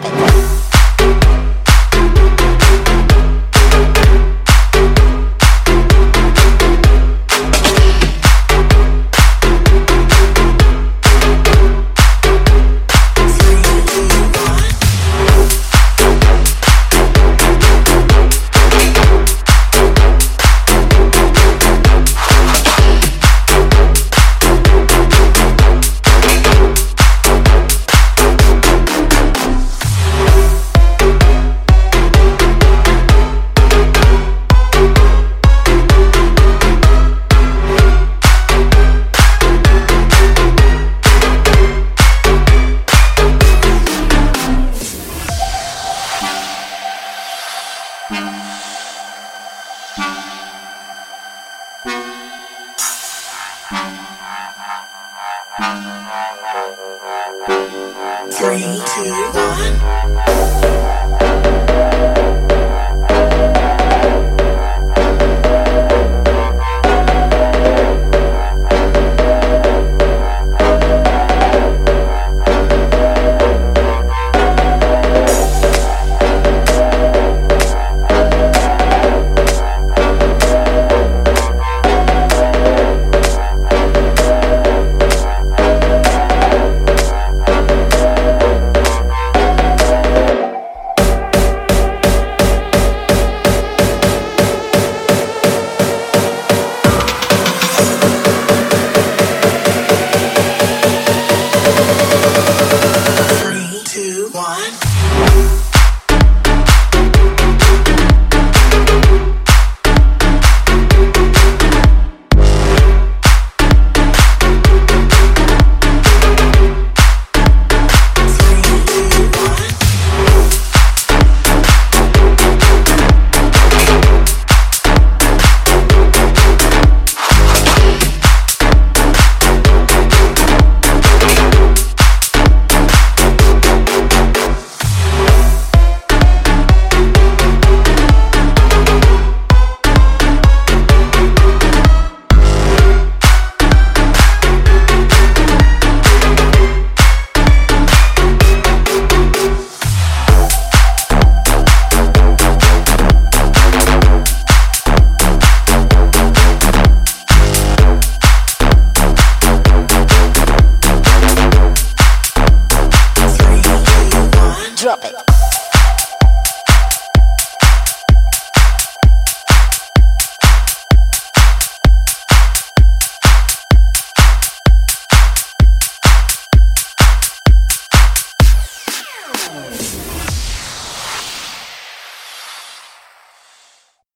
Drop Three, two, one. Two, one.